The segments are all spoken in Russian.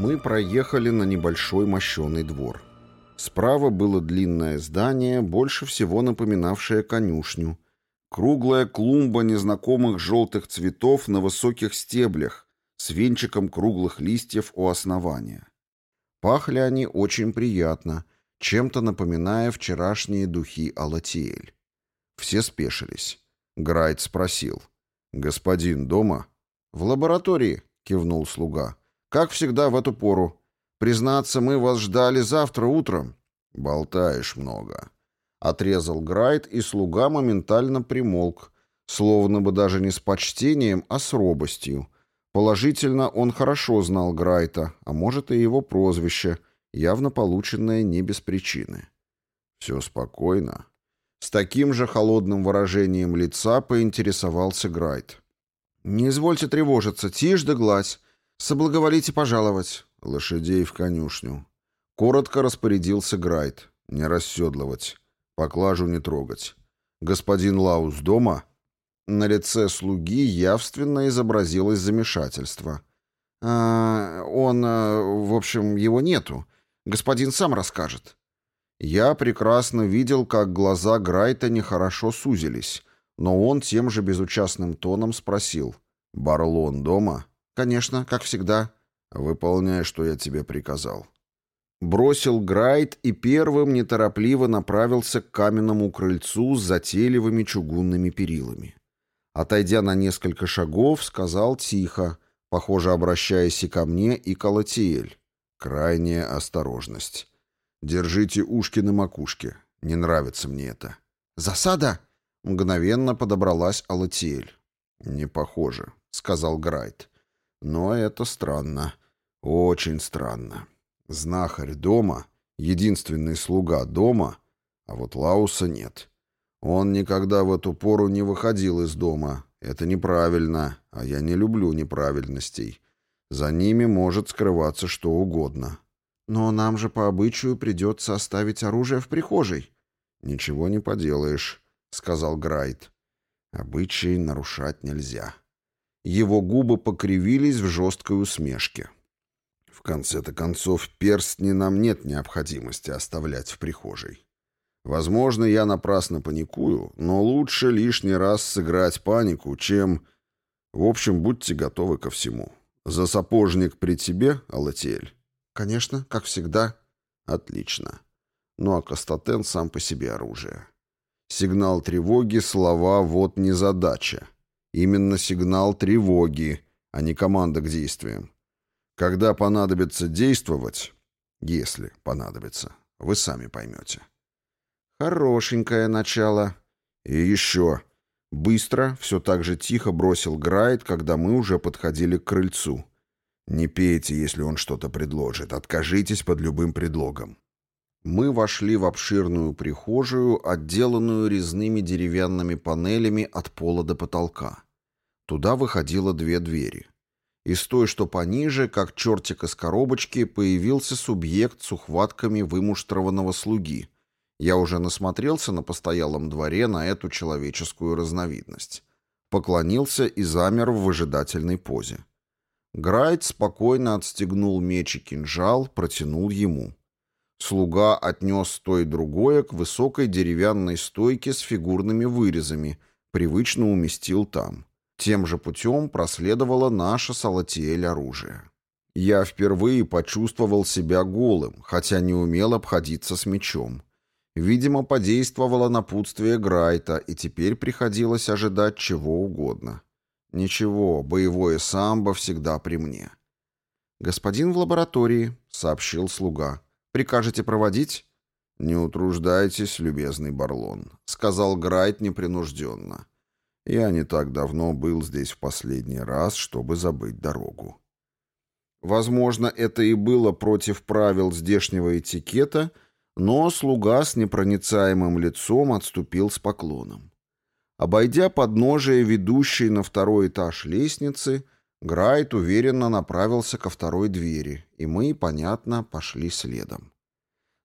Мы проехали на небольшой мощеный двор. Справа было длинное здание, больше всего напоминавшее конюшню. Круглая клумба незнакомых желтых цветов на высоких стеблях с венчиком круглых листьев у основания. Пахли они очень приятно, чем-то напоминая вчерашние духи Алатиэль. Все спешились. Грайт спросил. «Господин дома?» «В лаборатории», — кивнул слуга. «Как всегда в эту пору. Признаться, мы вас ждали завтра утром». «Болтаешь много», — отрезал Грайт, и слуга моментально примолк, словно бы даже не с почтением, а с робостью. Положительно, он хорошо знал Грайта, а может и его прозвище, явно полученное не без причины. «Все спокойно», с таким же холодным выражением лица поинтересовался Грайт. «Не извольте тревожиться, тишь да гладь. Соблаговолите пожаловать». Лошадей в конюшню. Коротко распорядился Грайт. Не расседлывать. Поклажу не трогать. «Господин Лаус дома?» На лице слуги явственно изобразилось замешательство. «А, «Он, а, в общем, его нету. Господин сам расскажет». Я прекрасно видел, как глаза Грайта нехорошо сузились, но он тем же безучастным тоном спросил. «Барлон дома?» «Конечно, как всегда». «Выполняй, что я тебе приказал». Бросил Грайт и первым неторопливо направился к каменному крыльцу с затейливыми чугунными перилами. Отойдя на несколько шагов, сказал тихо, похоже, обращаясь и ко мне, и к Алатиэль. «Крайняя осторожность. Держите ушки на макушке. Не нравится мне это. Засада? Мгновенно подобралась Алатиэль. Не похоже, сказал Грайт. Но это странно. Очень странно. Знахарь дома, единственный слуга дома, а вот Лауса нет. Он никогда в эту пору не выходил из дома. Это неправильно, а я не люблю неправильностей. За ними может скрываться что угодно. «Но нам же по обычаю придется оставить оружие в прихожей». «Ничего не поделаешь», — сказал Грайт. «Обычаи нарушать нельзя». Его губы покривились в жесткой усмешке. В конце-то концов, перстни нам нет необходимости оставлять в прихожей. Возможно, я напрасно паникую, но лучше лишний раз сыграть панику, чем... В общем, будьте готовы ко всему. За сапожник при тебе, Алатиэль? «Конечно, как всегда». «Отлично. Ну а Кастатен сам по себе оружие». Сигнал тревоги, слова «вот незадача». Именно сигнал тревоги, а не команда к действиям. Когда понадобится действовать, если понадобится, вы сами поймете. Хорошенькое начало. И еще. Быстро, все так же тихо бросил Грайт, когда мы уже подходили к крыльцу. Не пейте, если он что-то предложит. Откажитесь под любым предлогом. Мы вошли в обширную прихожую, отделанную резными деревянными панелями от пола до потолка. Туда выходило две двери. Из той, что пониже, как чертик из коробочки, появился субъект с ухватками вымуштрованного слуги. Я уже насмотрелся на постоялом дворе на эту человеческую разновидность. Поклонился и замер в выжидательной позе. Грайт спокойно отстегнул меч и кинжал, протянул ему. Слуга отнес то и другое к высокой деревянной стойке с фигурными вырезами, привычно уместил там. Тем же путем проследовало наше Салатиэль оружие. Я впервые почувствовал себя голым, хотя не умел обходиться с мечом. Видимо, подействовало напутствие Грайта, и теперь приходилось ожидать чего угодно. «Ничего, боевое самбо всегда при мне». «Господин в лаборатории», — сообщил слуга. «Прикажете проводить?» «Не утруждайтесь, любезный Барлон», — сказал Грайт непринужденно. «Я не так давно был здесь в последний раз, чтобы забыть дорогу». Возможно, это и было против правил здешнего этикета, но слуга с непроницаемым лицом отступил с поклоном. Обойдя подножие ведущей на второй этаж лестницы, Грайт уверенно направился ко второй двери, и мы, понятно, пошли следом.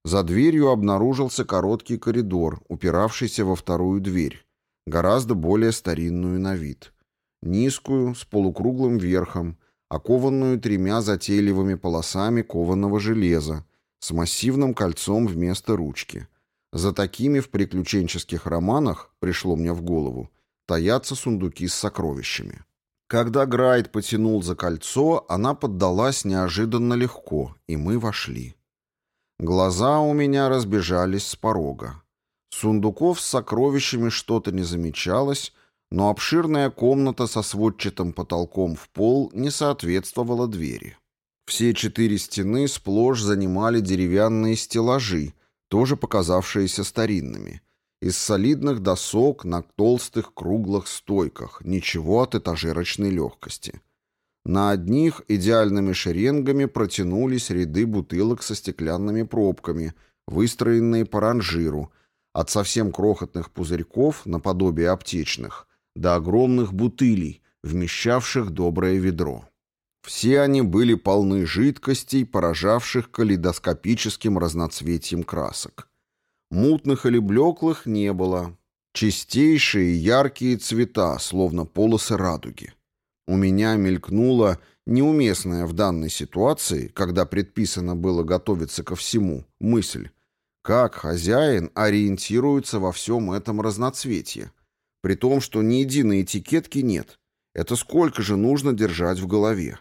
За дверью обнаружился короткий коридор, упиравшийся во вторую дверь, гораздо более старинную на вид. Низкую, с полукруглым верхом, окованную тремя затейливыми полосами кованого железа, с массивным кольцом вместо ручки. За такими в приключенческих романах, пришло мне в голову, таятся сундуки с сокровищами. Когда Грайд потянул за кольцо, она поддалась неожиданно легко, и мы вошли. Глаза у меня разбежались с порога. Сундуков с сокровищами что-то не замечалось, но обширная комната со сводчатым потолком в пол не соответствовала двери. Все четыре стены сплошь занимали деревянные стеллажи, тоже показавшиеся старинными. Из солидных досок на толстых круглых стойках, ничего от этажерочной легкости. На одних идеальными шеренгами протянулись ряды бутылок со стеклянными пробками, выстроенные по ранжиру, от совсем крохотных пузырьков, наподобие аптечных, до огромных бутылей, вмещавших доброе ведро. Все они были полны жидкостей, поражавших калейдоскопическим разноцветием красок. Мутных или блеклых не было. Чистейшие яркие цвета, словно полосы радуги. У меня мелькнула неуместная в данной ситуации, когда предписано было готовиться ко всему, мысль. Как хозяин ориентируется во всем этом разноцветье? При том, что ни единой этикетки нет. Это сколько же нужно держать в голове?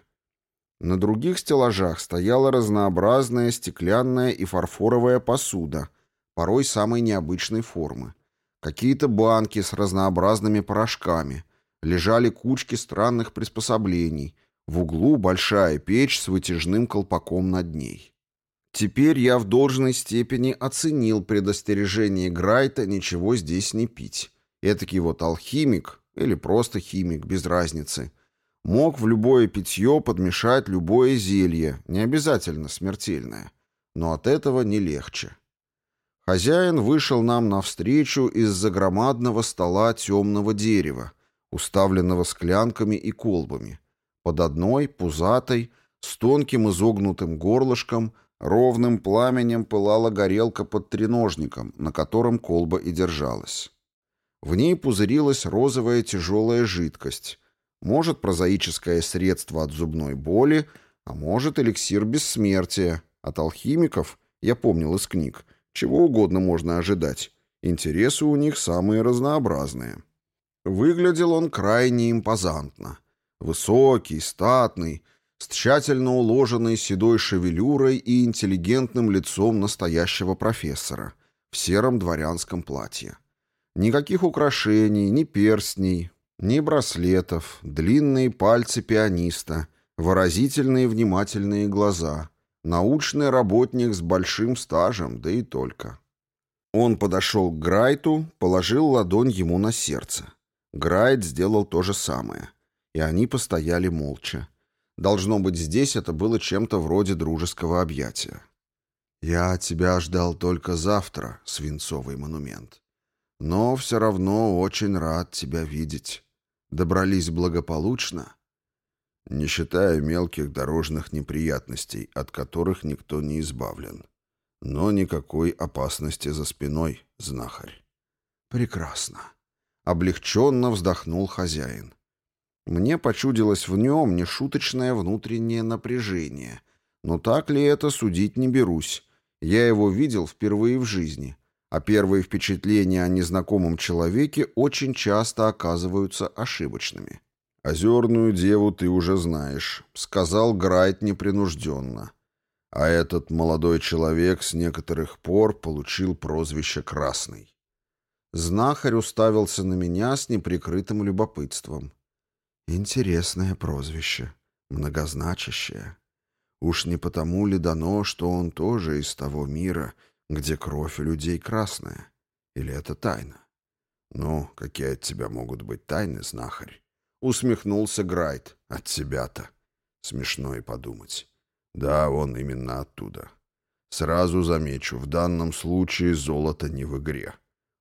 На других стеллажах стояла разнообразная стеклянная и фарфоровая посуда, порой самой необычной формы. Какие-то банки с разнообразными порошками. Лежали кучки странных приспособлений. В углу большая печь с вытяжным колпаком над ней. Теперь я в должной степени оценил предостережение Грайта ничего здесь не пить. Этакий вот алхимик, или просто химик, без разницы – Мог в любое питье подмешать любое зелье, не обязательно смертельное. Но от этого не легче. Хозяин вышел нам навстречу из-за громадного стола темного дерева, уставленного склянками и колбами. Под одной, пузатой, с тонким изогнутым горлышком, ровным пламенем пылала горелка под треножником, на котором колба и держалась. В ней пузырилась розовая тяжелая жидкость, может, прозаическое средство от зубной боли, а может, эликсир бессмертия. От алхимиков, я помнил из книг, чего угодно можно ожидать. Интересы у них самые разнообразные. Выглядел он крайне импозантно. Высокий, статный, с тщательно уложенной седой шевелюрой и интеллигентным лицом настоящего профессора в сером дворянском платье. Никаких украшений, ни перстней, ни браслетов, длинные пальцы пианиста, выразительные внимательные глаза, научный работник с большим стажем, да и только. Он подошел к Грайту, положил ладонь ему на сердце. Грайт сделал то же самое, и они постояли молча. Должно быть, здесь это было чем-то вроде дружеского объятия. «Я тебя ждал только завтра, свинцовый монумент. Но все равно очень рад тебя видеть». Добрались благополучно? Не считая мелких дорожных неприятностей, от которых никто не избавлен. Но никакой опасности за спиной, знахарь. Прекрасно. Облегченно вздохнул хозяин. Мне почудилось в нем нешуточное внутреннее напряжение. Но так ли это, судить не берусь. Я его видел впервые в жизни а первые впечатления о незнакомом человеке очень часто оказываются ошибочными. «Озерную деву ты уже знаешь», — сказал Грайт непринужденно. А этот молодой человек с некоторых пор получил прозвище «Красный». Знахарь уставился на меня с неприкрытым любопытством. «Интересное прозвище, многозначащее. Уж не потому ли дано, что он тоже из того мира, где кровь у людей красная? Или это тайна? Ну, какие от тебя могут быть тайны, знахарь? Усмехнулся Грайт. От тебя-то. Смешно и подумать. Да, он именно оттуда. Сразу замечу, в данном случае золото не в игре.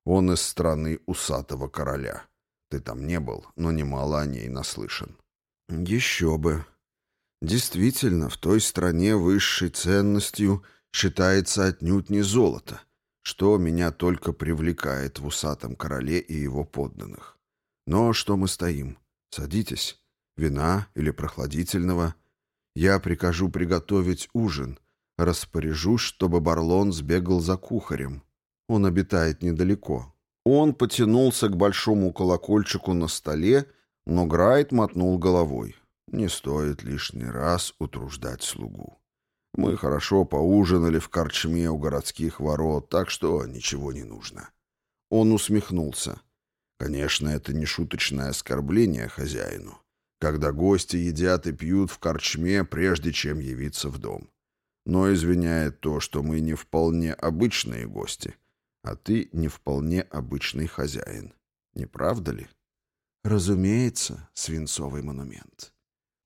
Он из страны усатого короля. Ты там не был, но немало о ней наслышан. Еще бы. Действительно, в той стране высшей ценностью считается отнюдь не золото, что меня только привлекает в усатом короле и его подданных. Но что мы стоим? Садитесь. Вина или прохладительного? Я прикажу приготовить ужин. Распоряжусь, чтобы Барлон сбегал за кухарем. Он обитает недалеко. Он потянулся к большому колокольчику на столе, но Грайт мотнул головой. Не стоит лишний раз утруждать слугу. Мы хорошо поужинали в корчме у городских ворот, так что ничего не нужно. Он усмехнулся. Конечно, это не шуточное оскорбление хозяину, когда гости едят и пьют в корчме, прежде чем явиться в дом. Но извиняет то, что мы не вполне обычные гости, а ты не вполне обычный хозяин. Не правда ли? Разумеется, свинцовый монумент.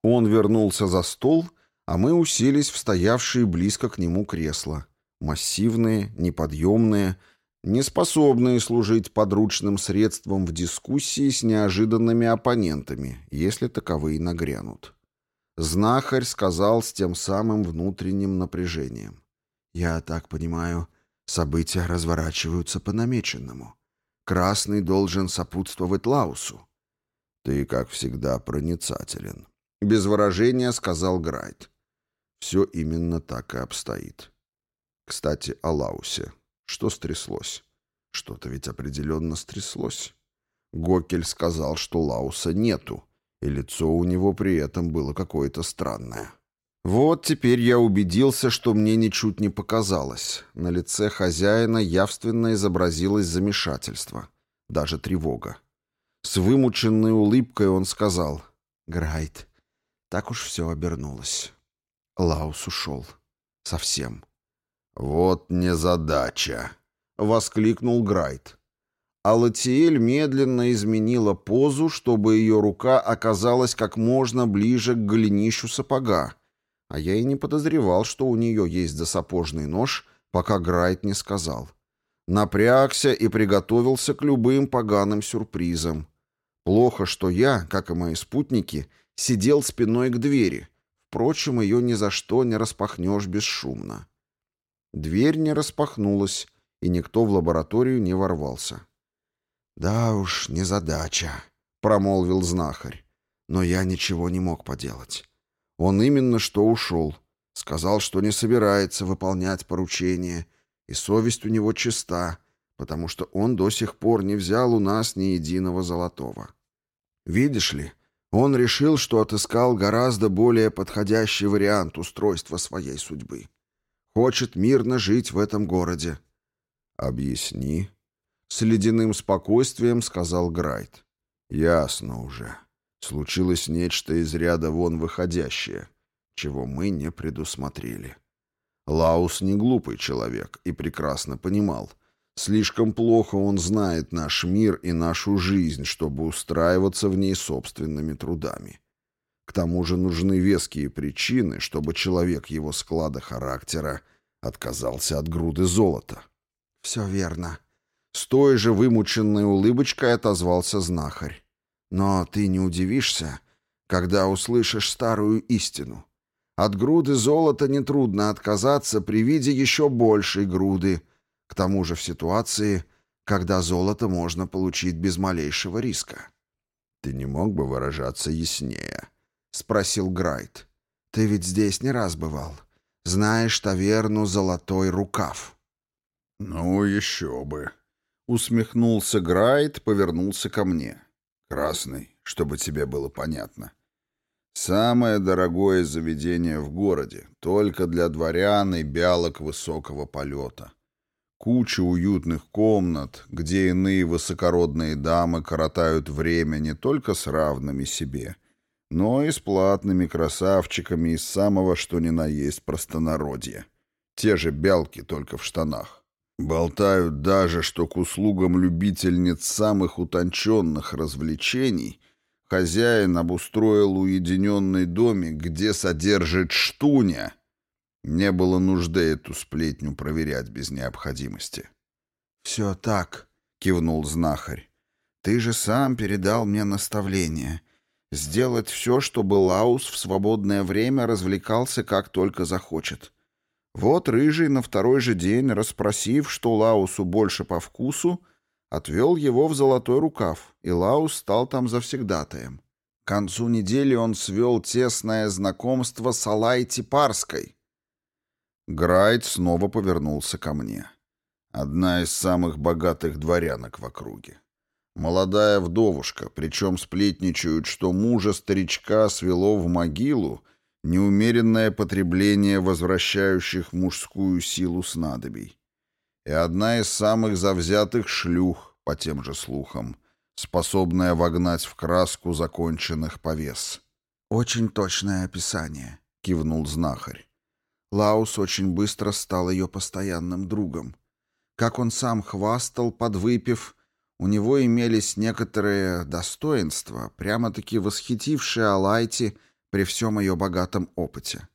Он вернулся за стол а мы уселись в стоявшие близко к нему кресла. Массивные, неподъемные, неспособные служить подручным средством в дискуссии с неожиданными оппонентами, если таковые нагрянут. Знахарь сказал с тем самым внутренним напряжением. «Я так понимаю, события разворачиваются по намеченному. Красный должен сопутствовать Лаусу». «Ты, как всегда, проницателен», — без выражения сказал Грайт. Все именно так и обстоит. Кстати, о Лаусе. Что стряслось? Что-то ведь определенно стряслось. Гокель сказал, что Лауса нету, и лицо у него при этом было какое-то странное. Вот теперь я убедился, что мне ничуть не показалось. На лице хозяина явственно изобразилось замешательство, даже тревога. С вымученной улыбкой он сказал, «Грайт, так уж все обернулось». Лаус ушел. Совсем. «Вот незадача!» — воскликнул Грайт. Алатиэль медленно изменила позу, чтобы ее рука оказалась как можно ближе к голенищу сапога, а я и не подозревал, что у нее есть досапожный нож, пока Грайт не сказал. Напрягся и приготовился к любым поганым сюрпризам. Плохо, что я, как и мои спутники, сидел спиной к двери — Впрочем, ее ни за что не распахнешь бесшумно. Дверь не распахнулась, и никто в лабораторию не ворвался. «Да уж, незадача», — промолвил знахарь. «Но я ничего не мог поделать. Он именно что ушел. Сказал, что не собирается выполнять поручение, и совесть у него чиста, потому что он до сих пор не взял у нас ни единого золотого. Видишь ли, он решил, что отыскал гораздо более подходящий вариант устройства своей судьбы. Хочет мирно жить в этом городе. «Объясни», — с ледяным спокойствием сказал Грайт. «Ясно уже. Случилось нечто из ряда вон выходящее, чего мы не предусмотрели». Лаус не глупый человек и прекрасно понимал — Слишком плохо он знает наш мир и нашу жизнь, чтобы устраиваться в ней собственными трудами. К тому же нужны веские причины, чтобы человек его склада характера отказался от груды золота. «Все верно». С той же вымученной улыбочкой отозвался знахарь. «Но ты не удивишься, когда услышишь старую истину. От груды золота нетрудно отказаться при виде еще большей груды — к тому же в ситуации, когда золото можно получить без малейшего риска. «Ты не мог бы выражаться яснее?» — спросил Грайт. «Ты ведь здесь не раз бывал. Знаешь таверну «Золотой рукав». «Ну, еще бы!» — усмехнулся Грайт, повернулся ко мне. «Красный, чтобы тебе было понятно. Самое дорогое заведение в городе, только для дворян и бялок высокого полета. Куча уютных комнат, где иные высокородные дамы коротают время не только с равными себе, но и с платными красавчиками из самого что ни на есть простонародья. Те же бялки, только в штанах. Болтают даже, что к услугам любительниц самых утонченных развлечений хозяин обустроил уединенный домик, где содержит штуня, не было нужды эту сплетню проверять без необходимости. «Все так», — кивнул знахарь. «Ты же сам передал мне наставление. Сделать все, чтобы Лаус в свободное время развлекался как только захочет. Вот Рыжий на второй же день, расспросив, что Лаусу больше по вкусу, отвел его в золотой рукав, и Лаус стал там завсегдатаем. К концу недели он свел тесное знакомство с Алайти Парской. Грайт снова повернулся ко мне. Одна из самых богатых дворянок в округе. Молодая вдовушка, причем сплетничают, что мужа старичка свело в могилу неумеренное потребление возвращающих мужскую силу снадобий. И одна из самых завзятых шлюх, по тем же слухам, способная вогнать в краску законченных повес. «Очень точное описание», — кивнул знахарь. Лаус очень быстро стал ее постоянным другом. Как он сам хвастал, подвыпив, у него имелись некоторые достоинства, прямо-таки восхитившие Алайти при всем ее богатом опыте.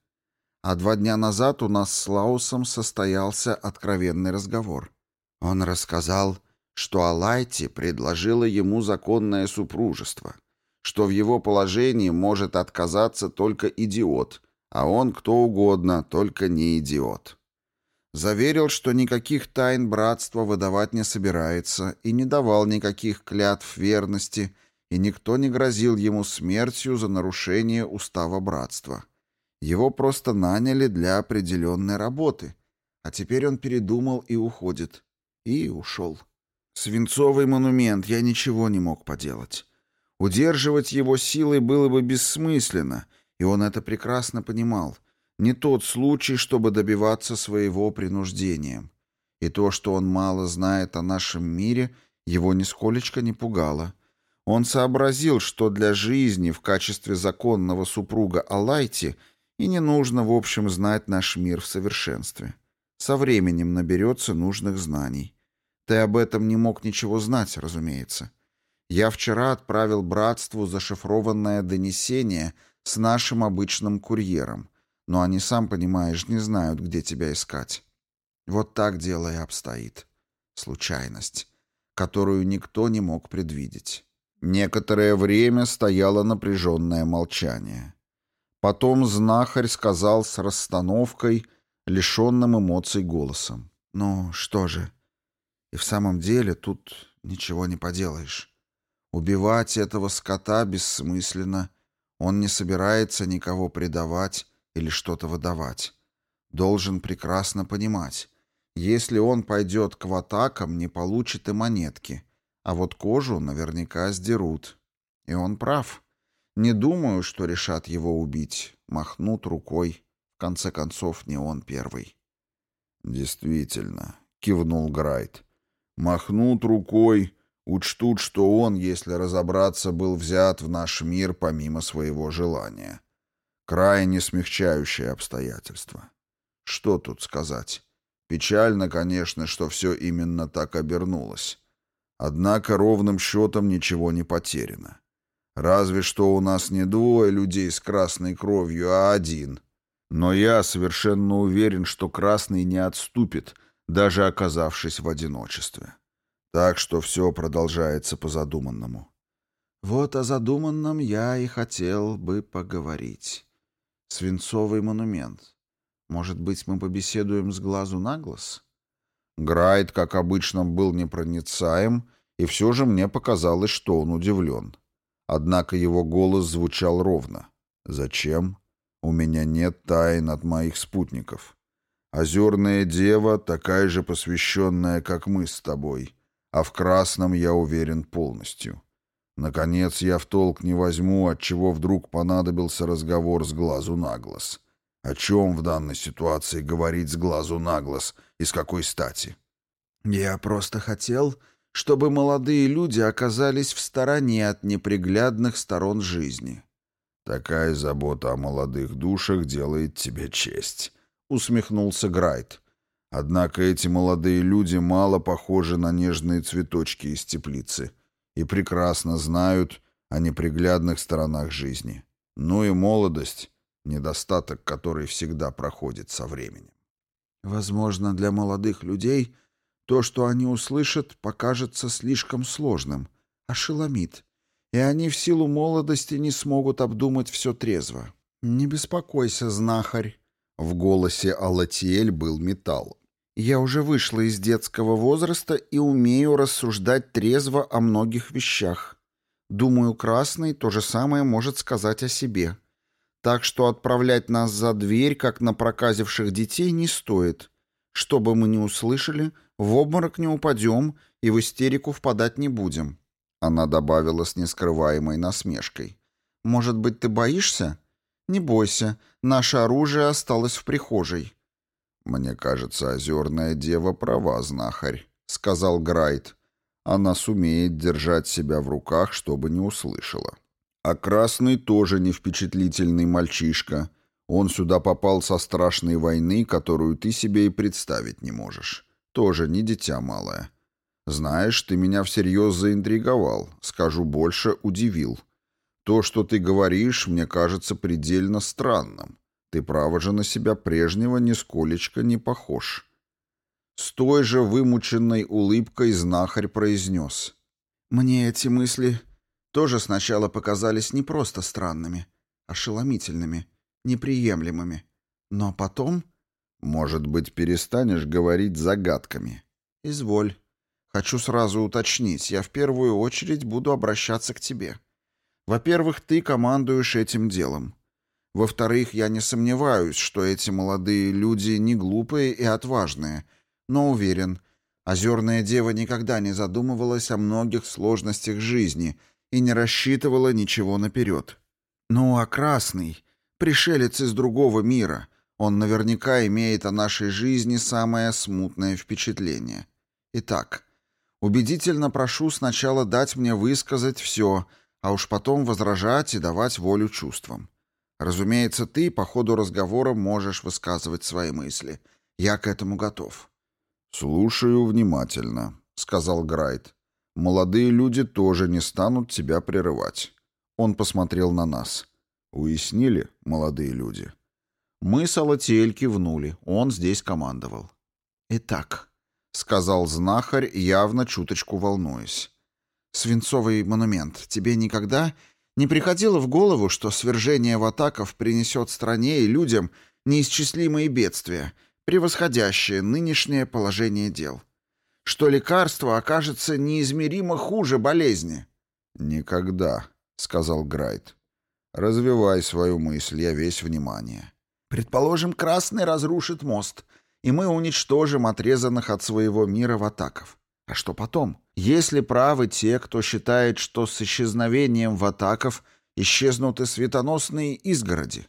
А два дня назад у нас с Лаусом состоялся откровенный разговор. Он рассказал, что Алайти предложила ему законное супружество, что в его положении может отказаться только идиот, а он кто угодно, только не идиот. Заверил, что никаких тайн братства выдавать не собирается и не давал никаких клятв верности, и никто не грозил ему смертью за нарушение устава братства. Его просто наняли для определенной работы, а теперь он передумал и уходит. И ушел. Свинцовый монумент, я ничего не мог поделать. Удерживать его силой было бы бессмысленно, и он это прекрасно понимал. Не тот случай, чтобы добиваться своего принуждением. И то, что он мало знает о нашем мире, его нисколечко не пугало. Он сообразил, что для жизни в качестве законного супруга Алайти и не нужно, в общем, знать наш мир в совершенстве. Со временем наберется нужных знаний. Ты об этом не мог ничего знать, разумеется. Я вчера отправил братству зашифрованное донесение с нашим обычным курьером, но они, сам понимаешь, не знают, где тебя искать. Вот так дело и обстоит. Случайность, которую никто не мог предвидеть. Некоторое время стояло напряженное молчание. Потом знахарь сказал с расстановкой, лишенным эмоций голосом. «Ну что же, и в самом деле тут ничего не поделаешь. Убивать этого скота бессмысленно. Он не собирается никого предавать или что-то выдавать. Должен прекрасно понимать. Если он пойдет к ватакам, не получит и монетки. А вот кожу наверняка сдерут. И он прав. Не думаю, что решат его убить. Махнут рукой. В конце концов, не он первый. «Действительно», — кивнул Грайт. Махнут рукой, учтут, что он, если разобраться, был взят в наш мир помимо своего желания. Крайне смягчающее обстоятельство. Что тут сказать? Печально, конечно, что все именно так обернулось. Однако ровным счетом ничего не потеряно. Разве что у нас не двое людей с красной кровью, а один. Но я совершенно уверен, что красный не отступит, даже оказавшись в одиночестве. Так что все продолжается по задуманному. Вот о задуманном я и хотел бы поговорить. Свинцовый монумент. Может быть, мы побеседуем с глазу на глаз? Грайт, как обычно, был непроницаем, и все же мне показалось, что он удивлен. Однако его голос звучал ровно. «Зачем? У меня нет тайн от моих спутников. Озерная дева такая же посвященная, как мы с тобой, а в красном я уверен полностью. Наконец, я в толк не возьму, от чего вдруг понадобился разговор с глазу на глаз. О чем в данной ситуации говорить с глазу на глаз и с какой стати? Я просто хотел, чтобы молодые люди оказались в стороне от неприглядных сторон жизни. Такая забота о молодых душах делает тебе честь усмехнулся Грайт. Однако эти молодые люди мало похожи на нежные цветочки из теплицы и прекрасно знают о неприглядных сторонах жизни. Ну и молодость — недостаток, который всегда проходит со временем. Возможно, для молодых людей то, что они услышат, покажется слишком сложным, ошеломит, и они в силу молодости не смогут обдумать все трезво. Не беспокойся, знахарь. В голосе Алатиэль был металл. «Я уже вышла из детского возраста и умею рассуждать трезво о многих вещах. Думаю, Красный то же самое может сказать о себе. Так что отправлять нас за дверь, как на проказивших детей, не стоит. Что бы мы ни услышали, в обморок не упадем и в истерику впадать не будем». Она добавила с нескрываемой насмешкой. «Может быть, ты боишься? Не бойся, наше оружие осталось в прихожей». «Мне кажется, озерная дева права, знахарь», — сказал Грайт. «Она сумеет держать себя в руках, чтобы не услышала». А Красный тоже не впечатлительный мальчишка. Он сюда попал со страшной войны, которую ты себе и представить не можешь. Тоже не дитя малое. Знаешь, ты меня всерьез заинтриговал, скажу больше, удивил. То, что ты говоришь, мне кажется предельно странным. Ты, право же, на себя прежнего нисколечко не похож. С той же вымученной улыбкой знахарь произнес. «Мне эти мысли тоже сначала показались не просто странными, ошеломительными, неприемлемыми. Но потом... Может быть, перестанешь говорить загадками? Изволь. Хочу сразу уточнить, я в первую очередь буду обращаться к тебе. Во-первых, ты командуешь этим делом. Во-вторых, я не сомневаюсь, что эти молодые люди не глупые и отважные, но уверен, озерная дева никогда не задумывалась о многих сложностях жизни — и не рассчитывала ничего наперед. Ну а Красный, пришелец из другого мира, он наверняка имеет о нашей жизни самое смутное впечатление. Итак, убедительно прошу сначала дать мне высказать все, а уж потом возражать и давать волю чувствам. Разумеется, ты по ходу разговора можешь высказывать свои мысли. Я к этому готов. «Слушаю внимательно», — сказал Грайт. Молодые люди тоже не станут тебя прерывать. Он посмотрел на нас. Уяснили, молодые люди? Мы с Алатиэль кивнули. Он здесь командовал. «Итак», — сказал знахарь, явно чуточку волнуясь. «Свинцовый монумент, тебе никогда не приходило в голову, что свержение ватаков принесет стране и людям неисчислимые бедствия, превосходящие нынешнее положение дел?» что лекарство окажется неизмеримо хуже болезни. «Никогда», — сказал Грайт. «Развивай свою мысль, я весь внимание». «Предположим, Красный разрушит мост, и мы уничтожим отрезанных от своего мира ватаков. А что потом? Если правы те, кто считает, что с исчезновением ватаков исчезнут и светоносные изгороди,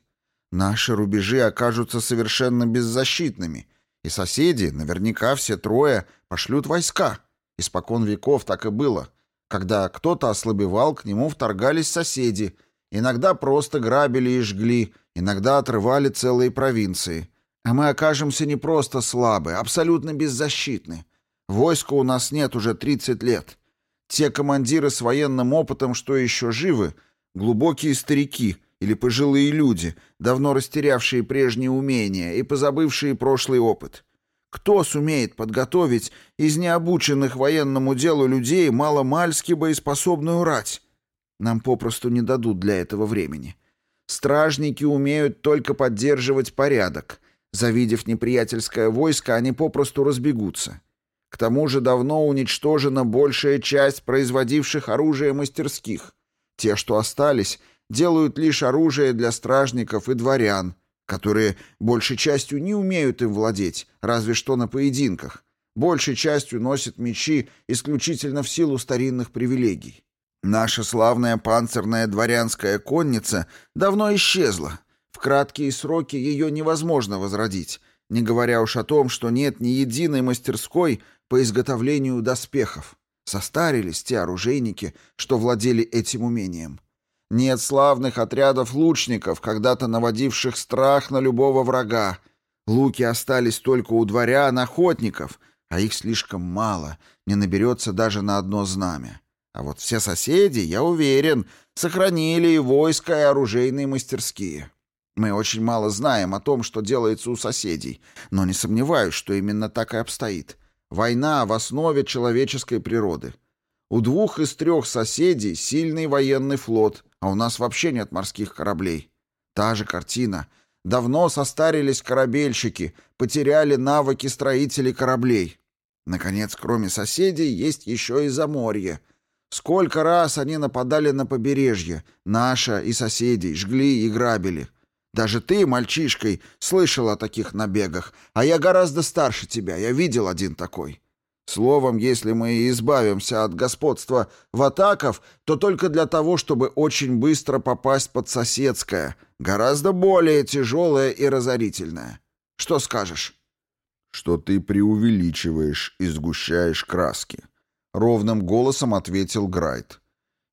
наши рубежи окажутся совершенно беззащитными, и соседи, наверняка все трое, пошлют войска. Испокон веков так и было. Когда кто-то ослабевал, к нему вторгались соседи. Иногда просто грабили и жгли, иногда отрывали целые провинции. А мы окажемся не просто слабы, абсолютно беззащитны. Войска у нас нет уже 30 лет. Те командиры с военным опытом, что еще живы, глубокие старики — или пожилые люди, давно растерявшие прежние умения и позабывшие прошлый опыт? Кто сумеет подготовить из необученных военному делу людей маломальски боеспособную рать? Нам попросту не дадут для этого времени. Стражники умеют только поддерживать порядок. Завидев неприятельское войско, они попросту разбегутся. К тому же давно уничтожена большая часть производивших оружие мастерских. Те, что остались, делают лишь оружие для стражников и дворян, которые большей частью не умеют им владеть, разве что на поединках. Большей частью носят мечи исключительно в силу старинных привилегий. Наша славная панцирная дворянская конница давно исчезла. В краткие сроки ее невозможно возродить, не говоря уж о том, что нет ни единой мастерской по изготовлению доспехов. Состарились те оружейники, что владели этим умением. Нет славных отрядов лучников, когда-то наводивших страх на любого врага. Луки остались только у дворян охотников, а их слишком мало, не наберется даже на одно знамя. А вот все соседи, я уверен, сохранили и войско, и оружейные мастерские. Мы очень мало знаем о том, что делается у соседей, но не сомневаюсь, что именно так и обстоит. Война в основе человеческой природы. У двух из трех соседей сильный военный флот, а у нас вообще нет морских кораблей. Та же картина. Давно состарились корабельщики, потеряли навыки строителей кораблей. Наконец, кроме соседей, есть еще и заморье. Сколько раз они нападали на побережье, наша и соседей, жгли и грабили. Даже ты, мальчишкой, слышал о таких набегах, а я гораздо старше тебя, я видел один такой. Словом, если мы избавимся от господства ватаков, то только для того, чтобы очень быстро попасть под соседское, гораздо более тяжелое и разорительное. Что скажешь? Что ты преувеличиваешь и сгущаешь краски. Ровным голосом ответил Грайт.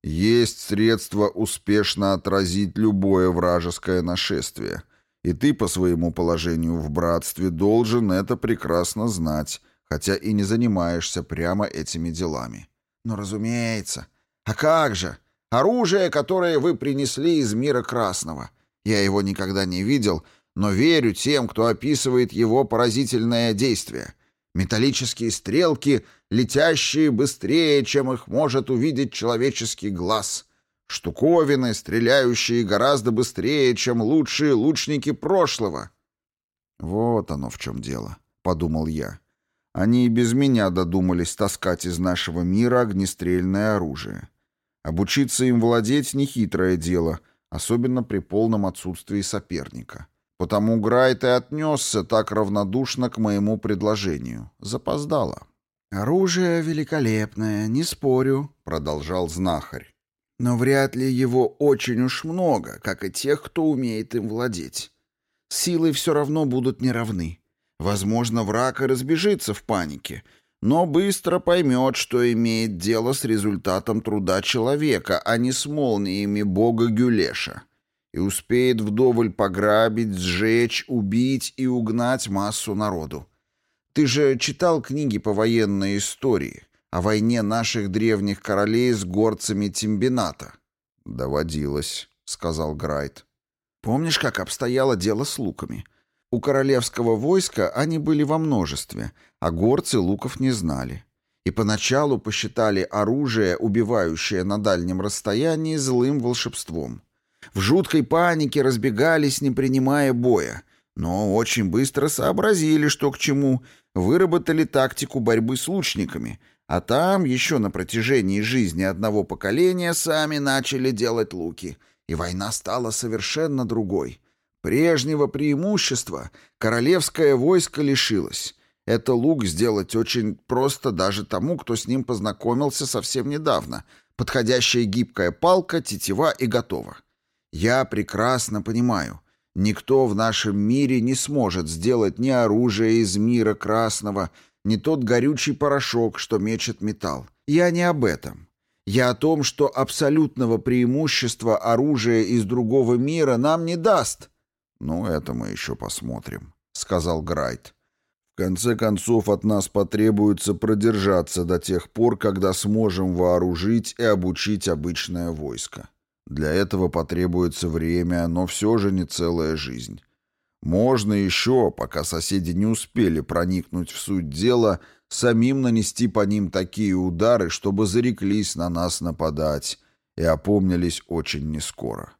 Есть средства успешно отразить любое вражеское нашествие, и ты по своему положению в братстве должен это прекрасно знать, хотя и не занимаешься прямо этими делами. Но «Ну, разумеется. А как же? Оружие, которое вы принесли из мира красного. Я его никогда не видел, но верю тем, кто описывает его поразительное действие. Металлические стрелки, летящие быстрее, чем их может увидеть человеческий глаз. Штуковины, стреляющие гораздо быстрее, чем лучшие лучники прошлого. «Вот оно в чем дело», — подумал я. Они и без меня додумались таскать из нашего мира огнестрельное оружие. Обучиться им владеть — нехитрое дело, особенно при полном отсутствии соперника. Потому Грайт и отнесся так равнодушно к моему предложению. Запоздало. «Оружие великолепное, не спорю», — продолжал знахарь. «Но вряд ли его очень уж много, как и тех, кто умеет им владеть. Силы все равно будут неравны. Возможно, враг и разбежится в панике, но быстро поймет, что имеет дело с результатом труда человека, а не с молниями бога Гюлеша и успеет вдоволь пограбить, сжечь, убить и угнать массу народу. Ты же читал книги по военной истории о войне наших древних королей с горцами Тимбината? «Доводилось», — сказал Грайт. «Помнишь, как обстояло дело с луками? У королевского войска они были во множестве, а горцы луков не знали. И поначалу посчитали оружие, убивающее на дальнем расстоянии, злым волшебством. В жуткой панике разбегались, не принимая боя, но очень быстро сообразили, что к чему, выработали тактику борьбы с лучниками, а там еще на протяжении жизни одного поколения сами начали делать луки, и война стала совершенно другой. Прежнего преимущества королевское войско лишилось. Это лук сделать очень просто даже тому, кто с ним познакомился совсем недавно. Подходящая гибкая палка, тетива и готово. Я прекрасно понимаю, никто в нашем мире не сможет сделать ни оружие из мира красного, ни тот горючий порошок, что мечет металл. Я не об этом. Я о том, что абсолютного преимущества оружия из другого мира нам не даст. «Ну, это мы еще посмотрим», — сказал Грайт. «В конце концов, от нас потребуется продержаться до тех пор, когда сможем вооружить и обучить обычное войско. Для этого потребуется время, но все же не целая жизнь. Можно еще, пока соседи не успели проникнуть в суть дела, самим нанести по ним такие удары, чтобы зареклись на нас нападать и опомнились очень нескоро.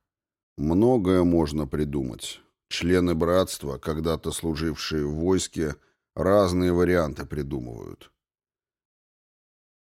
Многое можно придумать. Члены братства, когда-то служившие в войске, разные варианты придумывают.